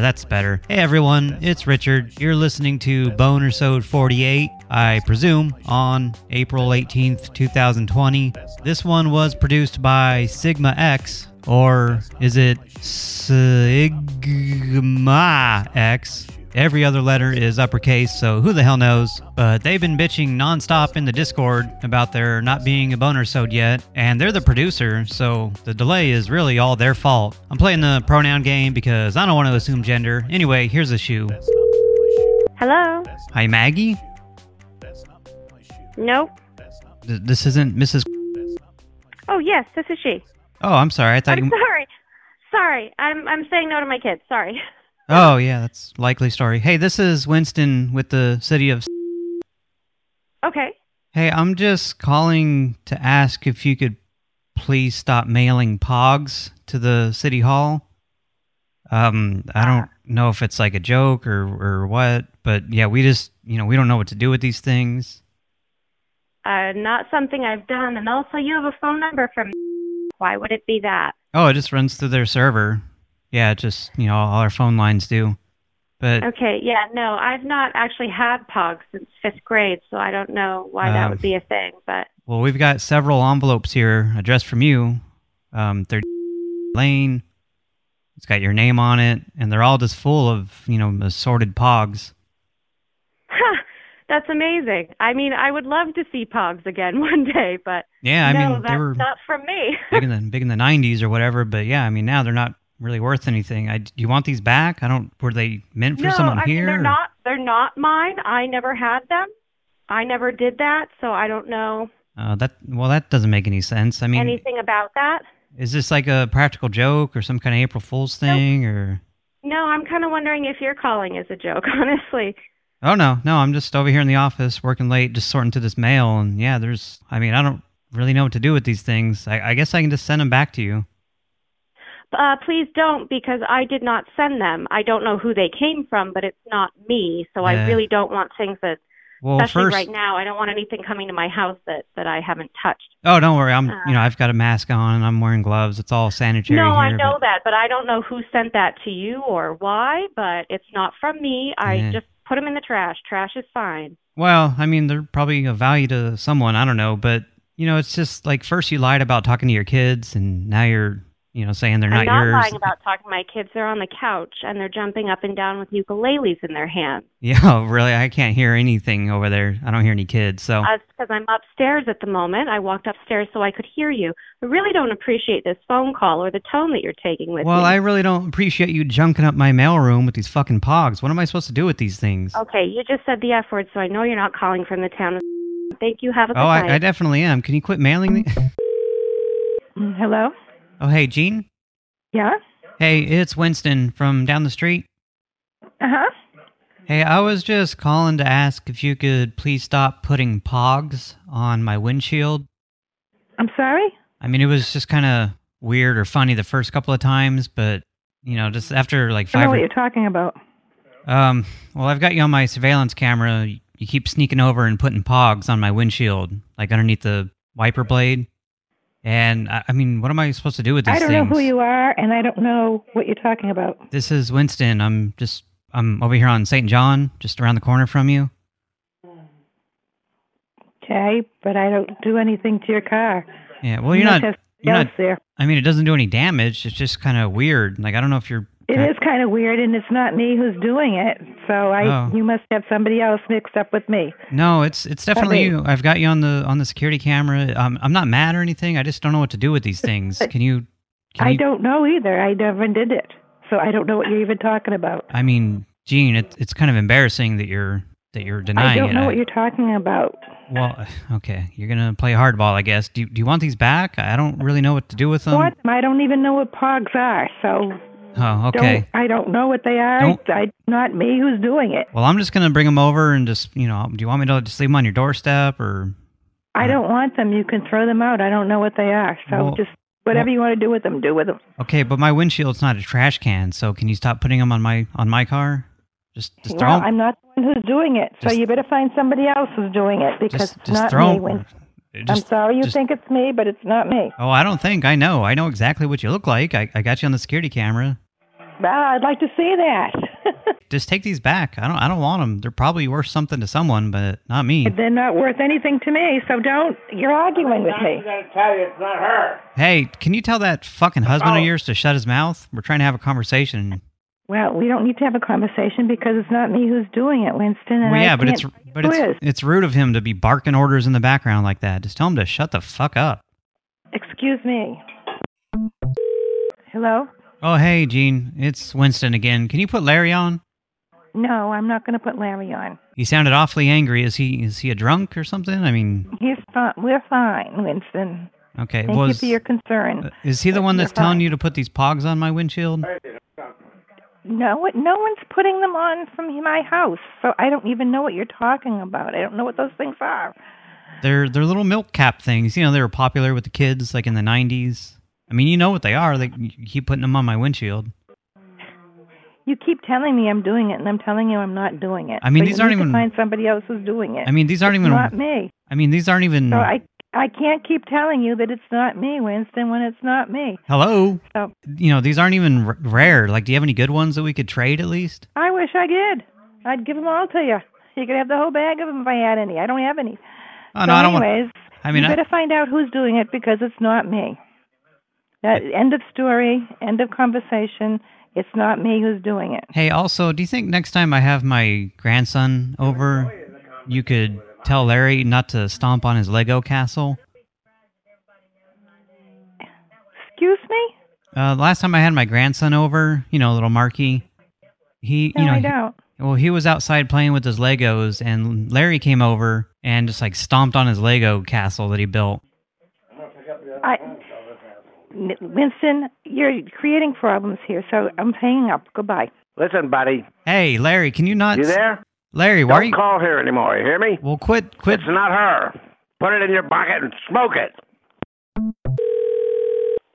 that's better. Hey everyone, it's Richard. You're listening to Boner Sode 48, I presume, on April 18th, 2020. This one was produced by Sigma X, or is it Sigma X? Every other letter is uppercase, so who the hell knows? But they've been bitching nonstop in the Discord about there not being a boner sode yet, and they're the producer, so the delay is really all their fault. I'm playing the pronoun game because I don't want to assume gender. Anyway, here's a shoe. Hello? Hi, Maggie? Nope. Th- this isn't Mrs. Oh, yes, this is she. Oh, I'm sorry. I thought I'm you. sorry. Sorry. I'm I'm saying no to my kids. Sorry. Oh, yeah, that's likely story. Hey, this is Winston with the city of. Okay. Hey, I'm just calling to ask if you could please stop mailing pogs to the city hall. Um, I don't know if it's like a joke or or what, but yeah, we just you know we don't know what to do with these things. Uh, not something I've done. And also, you have a phone number from. Why would it be that? Oh, it just runs through their server. Yeah, just you know all our phone lines do. But Okay. Yeah. No, I've not actually had POG since fifth grade, so I don't know why that Um, would be a thing. But Well, we've got several envelopes here addressed from you. Um, they're Lane. It's got your name on it, and they're all just full of, you know, assorted pogs. that's amazing. I mean, I would love to see POGs again one day, but Yeah, I no, mean, that's they were not from me. big in the big in the '90s or whatever, but yeah, I mean, now they're not really worth anything. I, do you want these back? I don't. Were they meant for no, someone I mean here? they're or- not. They're not mine. I never had them. I never did that, so I don't know Uh, that well, that doesn't make any sense. I mean, anything about that. is this like a practical joke or some kind of April Fool's thing or? No, I'm kind of wondering if you're calling as a joke, honestly. Oh no, no, I'm just over here in the office working late, just sorting through this mail, and yeah, there's. I mean, I don't really know what to do with these things. I, I guess I can just send them back to you. Uh, please don't, because I did not send them. I don't know who they came from, but it's not me, so Yeah. I really don't want things that, Well, especially first, right now, I don't want anything coming to my house that that I haven't touched. oh, don't worry, I'm. Uh, you know, I've got a mask on and I'm wearing gloves. It's all sanitary no, here. I know but- that, but I don't know who sent that to you or why, but it's not from me. I Yeah. just put them in the trash. Trash is fine. Well, I mean, they're probably of value to someone. I don't know, but you know, it's just like first you lied about talking to your kids, and now you're, you know, saying they're not I'm not, not yours. lying about talking to my kids. They're on the couch and they're jumping up and down with ukuleles in their hands. Yeah, oh, really, I can't hear anything over there. I don't hear any kids. So That's because I'm upstairs at the moment. I walked upstairs so I could hear you. I really don't appreciate this phone call or the tone that you're taking with Well, me. Well, I really don't appreciate you junking up my mailroom with these fucking pogs. What am I supposed to do with these things? Okay, you just said the F word, so I know you're not calling from the town. Thank you. Have a good Oh, night. I, I definitely am. Can you quit mailing me? Hello? Oh, hey, Gene. Yeah? Hey, it's Winston from down the street. Uh-huh. Hey, I was just calling to ask if you could please stop putting pogs on my windshield. I'm sorry? I mean, it was just kind of weird or funny the first couple of times, but, you know, just after like I know five... what you're talking about. Um, well, I've got you on my surveillance camera. You keep sneaking over and putting pogs on my windshield, like underneath the wiper blade. And, I, I mean, what am I supposed to do with these I don't things? know who you are, and I don't know what you're talking about. This is Winston. I'm just, I'm over here on St. John, just around the corner from you. Okay, but I don't do anything to your car. Yeah, well, You you're not, you're not, there. I mean, it doesn't do any damage. It's just kind of weird. Like, I don't know if you're... It is kind of weird, and it's not me who's doing it. So I, Oh. you must have somebody else mixed up with me. No, it's it's definitely me. you. I've got you on the on the security camera. Um, I'm not mad or anything. I just don't know what to do with these things. Can you? Can I you, don't know either. I never did it, so I don't know what you're even talking about. I mean, Gene, it, it's kind of embarrassing that you're that you're denying. I don't it. know what you're talking about. Well, okay, you're gonna play hardball, I guess. Do you, do you want these back? I don't really know what to do with them. what? I don't even know what pogs are, so Oh, okay. don't, I don't know what they are. Don't- I, not me who's doing it. Well, I'm just gonna bring them over and just, you know, do you want me to just leave them on your doorstep or? I don't want them. You can throw them out. I don't know what they are. So Well- just whatever well- you want to do with them, do with them. Okay, but my windshield's not a trash can, so can you stop putting them on my on my car? Just just throw Well, 'em- I'm not the one who's doing it, so you better find somebody else who's doing it because just it's not throw me. just- I'm sorry you just- think it's me, but it's not me. Oh, I don't think I know. I know exactly what you look like. I I got you on the security camera. Well, I'd like to see that. Just take these back. I don't I don't want them. They're probably worth something to someone, but not me. They're not worth anything to me, so don't. You're arguing with me. I'm going to tell you it's not her. Hey, can you tell that fucking husband of Oh. yours to shut his mouth? We're trying to have a conversation. Well, we don't need to have a conversation because it's not me who's doing it, Winston. And Well, I yeah, but it's but it's is. it's rude of him to be barking orders in the background like that. Just tell him to shut the fuck up. Excuse me. Hello? Oh, hey, Gene, it's Winston again. Can you put Larry on? No, I'm not going to put Larry on. He sounded awfully angry. Is he is he a drunk or something? I mean, He's fine. We're fine, Winston. okay. Thank you for your concern. uh, is he the one that's You're telling fine. you to put these pogs on my windshield? No, no one's putting them on from my house, so I don't even know what you're talking about. I don't know what those things are. They're they're little milk cap things. You know, they were popular with the kids like in the '90s. I mean, you know what they are. They you keep putting them on my windshield. You keep telling me I'm doing it, and I'm telling you I'm not doing it. I mean, these aren't even- find somebody else who's doing it. I mean, these aren't it's even. not me. I mean, these aren't even. So I I can't keep telling you that it's not me, Winston, when it's not me. Hello. So You know, these aren't even r- rare. Like, do you have any good ones that we could trade at least? I wish I did. I'd give them all to you. You could have the whole bag of them if I had any. I don't have any. Oh so no, I don't want. anyways, I mean, you I, better find out who's doing it because it's not me. That end of story, end of conversation. It's not me who's doing it. Hey, also, do you think next time I have my grandson over, you could tell Larry not to stomp on his Lego castle? Excuse me? Uh, last time I had my grandson over, you know, little Marky, he, No, you know, I don't. well, he was outside playing with his Legos, and Larry came over and just like stomped on his Lego castle that he built. I, N- Winston, you're creating problems here, so I'm hanging up. Goodbye. Listen, buddy. Hey, Larry, can you not? You there? Larry, why are Don't you? call here anymore. You hear me? Well, quit, quit. It's not her. Put it in your pocket and smoke it.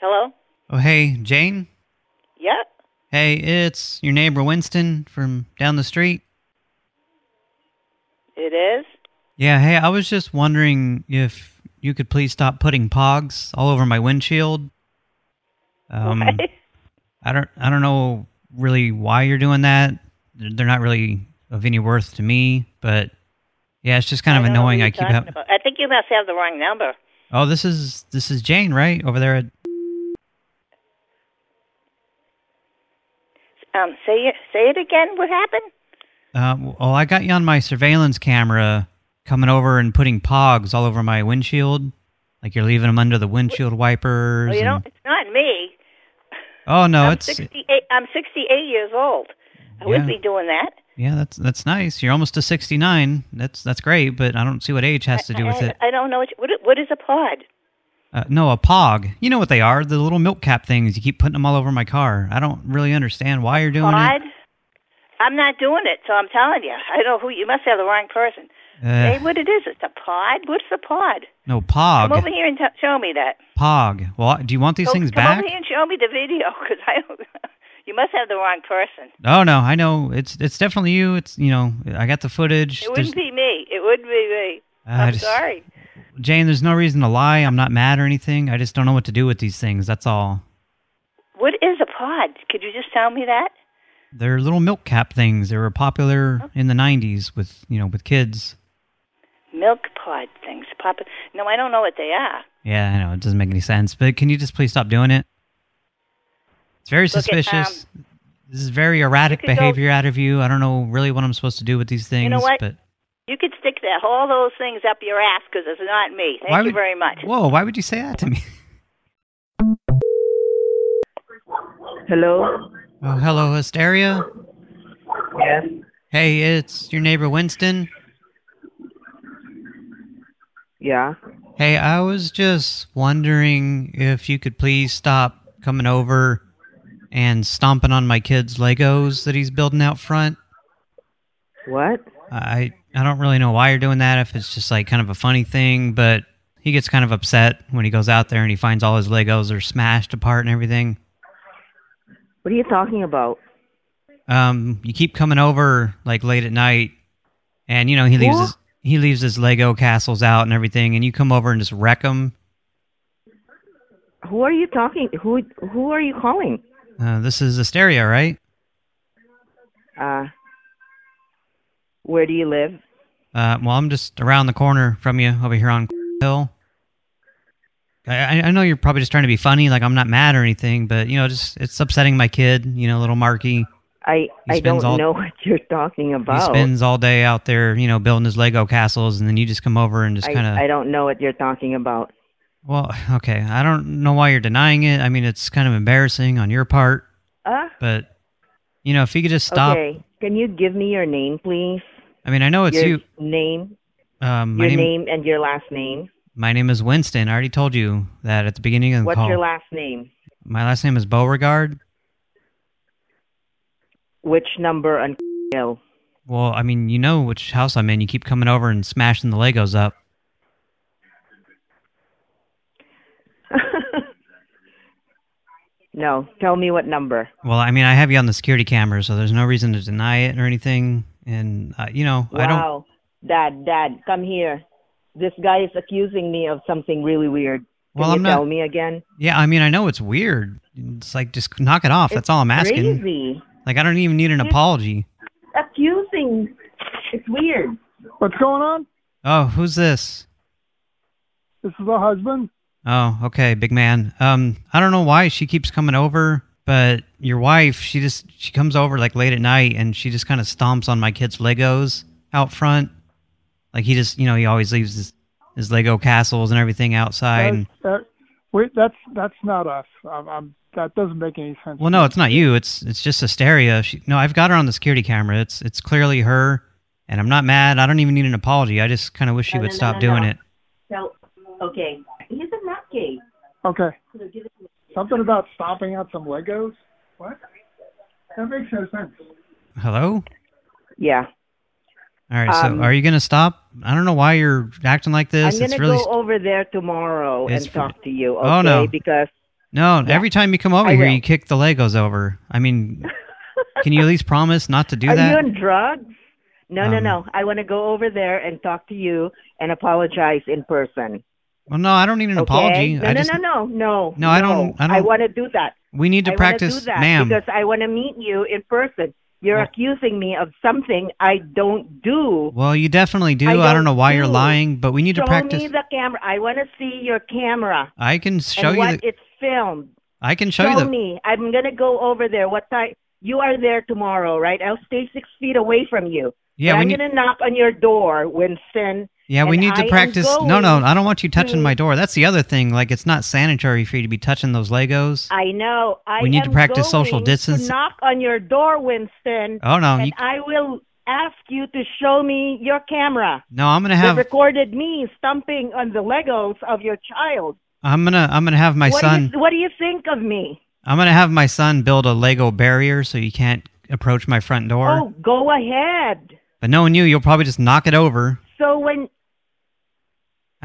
Hello? Oh, hey, Jane. Yeah? Hey, it's your neighbor Winston from down the street. It is? Yeah, hey, I was just wondering if you could please stop putting pogs all over my windshield. Um, What? I don't, I don't know really why you're doing that. They're not really of any worth to me, but yeah, it's just kind of I don't annoying. I keep having. I think you must have the wrong number. Oh, this is this is Jane, right over there. At, Um, say it, say it again. What happened? uh, well, I got you on my surveillance camera, coming over and putting pogs all over my windshield, like you're leaving them under the windshield wipers. Well, you know, it's not. Oh no, I'm it's 68. I'm 68 years old. I Yeah. wouldn't be doing that. Yeah, that's that's nice. You're almost to 69. That's that's great, but I don't see what age has to do with I, it. I don't know what, what. What is a pod? Uh, no, a pog. You know what they are? The little milk cap things. You keep putting them all over my car. I don't really understand why you're doing Pod? it. I'm not doing it, so I'm telling you. I don't know who. You must have the wrong person. Uh, what it is. It's a pod. What's the pod? no, Come over here and show me that. Pog. Well, do you want these Go- things come back? Come over here and show me the video, because I don't. you must have the wrong person. Oh no, I know. It's it's definitely you. It's you know, I got the footage. It wouldn't be me. It wouldn't be me. I I'm just- sorry. Jane, there's no reason to lie. I'm not mad or anything. I just don't know what to do with these things. That's all. What is a pod? Could you just tell me that? They're little milk cap things. They were popular Oh. in the 90s with, you know, with kids. Milk pod things. Papa. No, I don't know what they are. Yeah, I know. It doesn't make any sense. But can you just please stop doing it? It's very at, suspicious. this is very erratic um, you could go- behavior out of you. I don't know really what I'm supposed to do with these things. You know what? But You could stick that all those things up your ass because it's not me. Thank why you would, very much. Whoa, why would you say that to me? Hello? Oh, hello, Hysteria? Yes. Hey, it's your neighbor Winston. Yeah. Hey, I was just wondering if you could please stop coming over and stomping on my kid's Legos that he's building out front. What? I I don't really know why you're doing that, if it's just like kind of a funny thing, but he gets kind of upset when he goes out there and he finds all his Legos are smashed apart and everything. What are you talking about? Um, you keep coming over like late at night, and you know he leaves What? his he leaves his Lego castles out and everything, and you come over and just wreck them. Who are you talking? Who who are you calling? Uh, this is Asteria, right? Uh, where do you live? Uh, well, I'm just around the corner from you over here on Hill. I, I know you're probably just trying to be funny, like I'm not mad or anything, but you know, just it's upsetting my kid. You know, little Marky. I I don't all- know what you're talking about. He spends all day out there, you know, building his Lego castles, and then you just come over and just kind of. I don't know what you're talking about. Well, okay, I don't know why you're denying it. I mean, it's kind of embarrassing on your part, Uh, but you know, if you could just stop. okay. Can you give me your name, please? I mean, I know it's your you. name, Um, your name, name, and your last name. my name is Winston. I already told you that at the beginning of the What's call. your last name? my last name is Beauregard. Which number on Hill? Well, I mean, you know which house I'm in. You keep coming over and smashing the Legos up. no, tell me what number. Well, I mean, I have you on the security camera, so there's no reason to deny it or anything. And uh, you know, I don't. Wow. Dad, Dad, come here. This guy is accusing me of something really weird. Can Well, you I'm not- tell me again? Yeah, I mean, I know it's weird. It's like just knock it off. That's all I'm asking. Crazy. Like I don't even need an apology. Accusing. It's weird. What's going on? Oh, who's this? This is the husband. Oh, okay, big man. Um, I don't know why she keeps coming over, but your wife, she just she comes over like late at night and she just kind of stomps on my kid's Legos out front. Like he just, you know, he always leaves his his Lego castles and everything outside. and- That's, that, wait, that's that's not us. I'm, I'm, that doesn't make any sense. well, no, it's not you. It's it's just Asteria. She, no, I've got her on the security camera. It's it's clearly her, and I'm not mad. I don't even need an apology. I just kind of wish she No, would no, no, stop no, doing no. it. So, okay. He's a nutcase. Okay. Something about stomping out some Legos. What? That makes no sense. Hello. Yeah. All right. so, Um, are you gonna stop? I don't know why you're acting like this. I'm going to really go over there tomorrow and talk to you, okay? Oh, no. Because No, Yeah. every time you come over I here, will. you kick the Legos over. I mean, can you at least promise not to do are that? you on drugs? No, no, Um, no. I want to go over there and talk to you and apologize in person. well, no, I don't need an okay? apology. No, I no, just, no, no, no. No, I don't- I I don't- want to do that. We need to I practice, ma'am. because I want to meet you in person. You're Well- accusing me of something I don't do. Well, you definitely do. I I, don't don't know why you're lying, but we need Show to practice. Show me the camera. I want to see your camera I can show you. what The, it's filmed. I can show, Show you the. me. I'm gonna go over there. What time? You are there tomorrow, right? I'll stay six feet away from you. Yeah, But I'm need. gonna knock on your door, when Winston. Yeah, we need I to practice. No, no, I don't want you touching to- my door. That's the other thing. Like, it's not sanitary for you to be touching those Legos. I know. I We need to practice social distance. Knock on your door, Winston, Oh no, and you, I will ask you to show me your camera. no, I'm gonna have. recorded me stomping on the Legos of your child. I'm gonna. I'm gonna have my what son. Do you, what do you think of me? I'm gonna have my son build a Lego barrier so you can't approach my front door. Oh, go ahead. But knowing you, you'll probably just knock it over. So when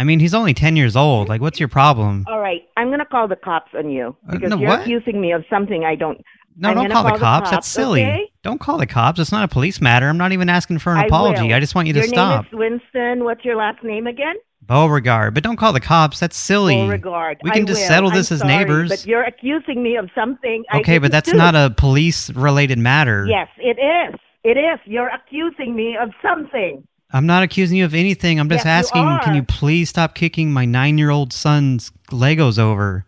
I mean, he's only 10 years old. Like, what's your problem? All right, I'm going to call the cops on you Uh, because no, you're what? accusing me of something I don't. No, I'm don't call, call the the cops. That's silly. okay? Don't call the cops. It's not a police matter. I'm not even asking for an I apology. will. I just want you to stop. Your name is Winston. What's your last name again? Beauregard. But don't call the cops. That's silly. Beauregard. We can I just will. settle I'm this as sorry, neighbors. But you're accusing me of something. I okay, but that's do. not a police-related matter. Yes, it is. It is. You're accusing me of something. I'm not accusing you of anything. I'm just Yes, you asking, can you please stop kicking my nine-year-old son's Legos over?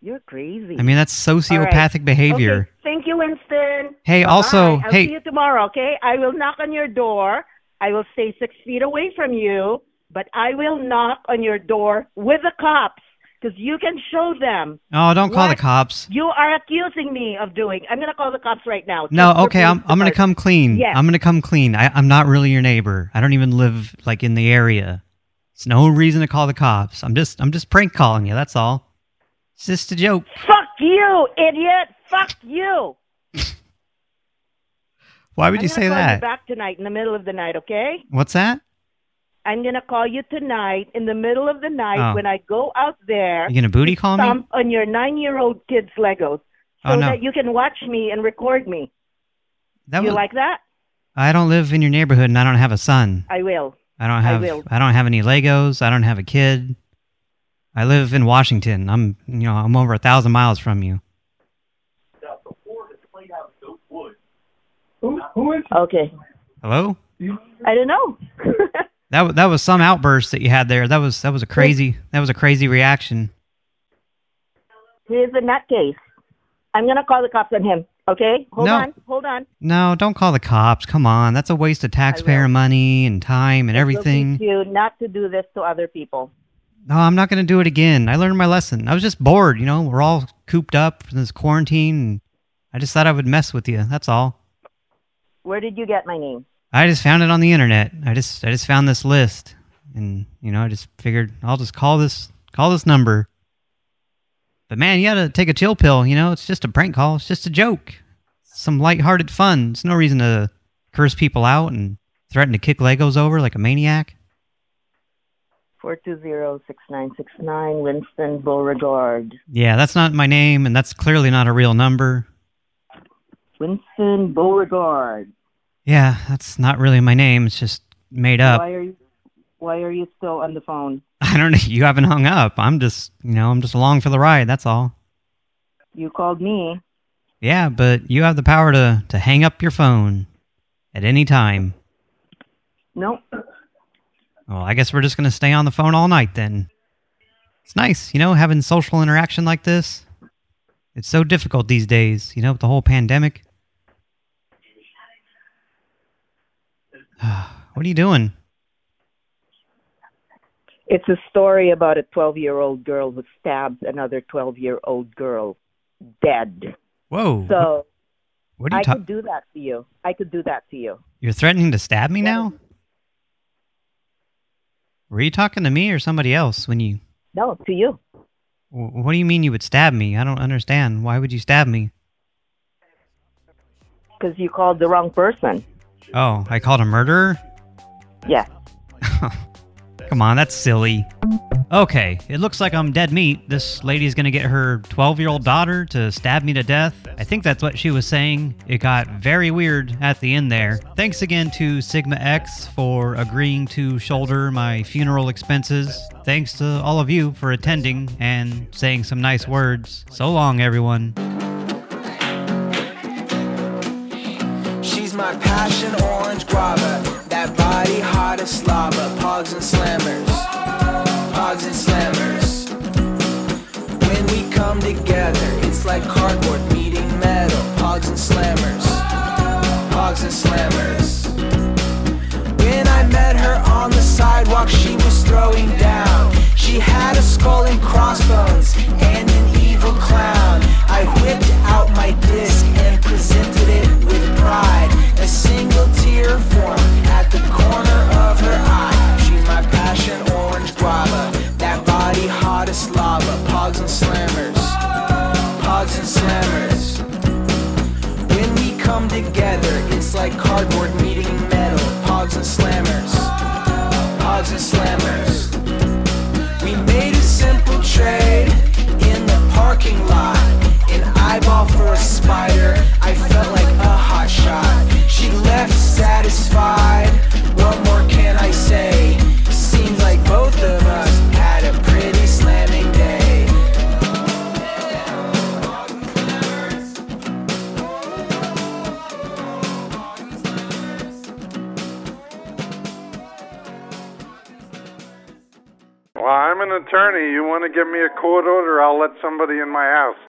You're crazy. I mean, that's sociopathic behavior. Okay. Thank you, Winston. Hey, Bye-bye. also, I'll hey- see you tomorrow. Okay, I will knock on your door. I will stay six feet away from you, but I will knock on your door with the cops because you can show them. Oh, don't call the cops. You are accusing me of doing. I'm gonna call the cops right now. No, okay, I'm I'm gonna come clean. Yes. I'm gonna come clean. I, I'm not really your neighbor. I don't even live like in the area. It's no reason to call the cops. I'm just I'm just prank calling you. That's all. It's just a joke. Fuck you, idiot! Fuck you! Why would I'm you say that? You back tonight in the middle of the night, okay? What's that? I'm gonna call you tonight in the middle of the night Oh. when I go out there. You gonna booty call me? On your nine-year-old kid's Legos, oh, so Oh, no. that you can watch me and record me. That you was, like that? I don't live in your neighborhood and I don't have a son. I will. I don't I have will. I don't have any Legos. I don't have a kid. I live in Washington. I'm you know I'm over a thousand miles from you. Who, who is Okay. Hello? I don't know. That that was some outburst that you had there. That was that was a crazy that was a crazy reaction. Here's a nutcase. I'm gonna call the cops on him. Okay? Hold No. on. Hold on. No, don't call the cops. Come on, that's a waste of taxpayer money and time and Look everything. you not to do this to other people. No, I'm not going to do it again. I learned my lesson. I was just bored, you know. We're all cooped up in this quarantine. And I just thought I would mess with you. That's all. Where did you get my name? I just found it on the internet. I just I just found this list, and you know I just figured I'll just call this call this number. But man, you got to take a chill pill. You know, it's just a prank call. It's just a joke. Some lighthearted fun. It's no reason to curse people out and threaten to kick Legos over like a maniac. Four two zero six nine six nine Winston Beauregard. Yeah, that's not my name, and that's clearly not a real number. Winston Beauregard. Yeah, that's not really my name. It's just made up. Why are you why are you still on the phone? I don't know. You haven't hung up. I'm just, you know, I'm just along for the ride. That's all. You called me. Yeah, but you have the power to, to hang up your phone at any time. Nope. Well, I guess we're just going to stay on the phone all night then. It's nice, you know, having social interaction like this. It's so difficult these days, you know, with the whole pandemic. what are you doing? It's a story about a 12-year-old girl who stabs another 12-year-old girl dead. Whoa. So what are you I could do that to you. I could do that to you. You're threatening to stab me now? Were you talking to me or somebody else when you... No, to you. What do you mean you would stab me? I don't understand. Why would you stab me? Because you called the wrong person. Oh, I called a murderer? Yeah. Come on, that's silly. Okay, it looks like I'm dead meat. This lady's gonna get her 12 year old daughter to stab me to death. I think that's what she was saying. It got very weird at the end there. Thanks again to Sigma X for agreeing to shoulder my funeral expenses. Thanks to all of you for attending and saying some nice words. So long, everyone. Orange guava, that body hot as lava, pogs and slammers, pogs and slammers. When we come together, it's like cardboard meeting metal, pogs and slammers, pogs and slammers. When I met her on the sidewalk, she was throwing down. She had a skull and crossbones give me a court order? I'll let somebody in my house.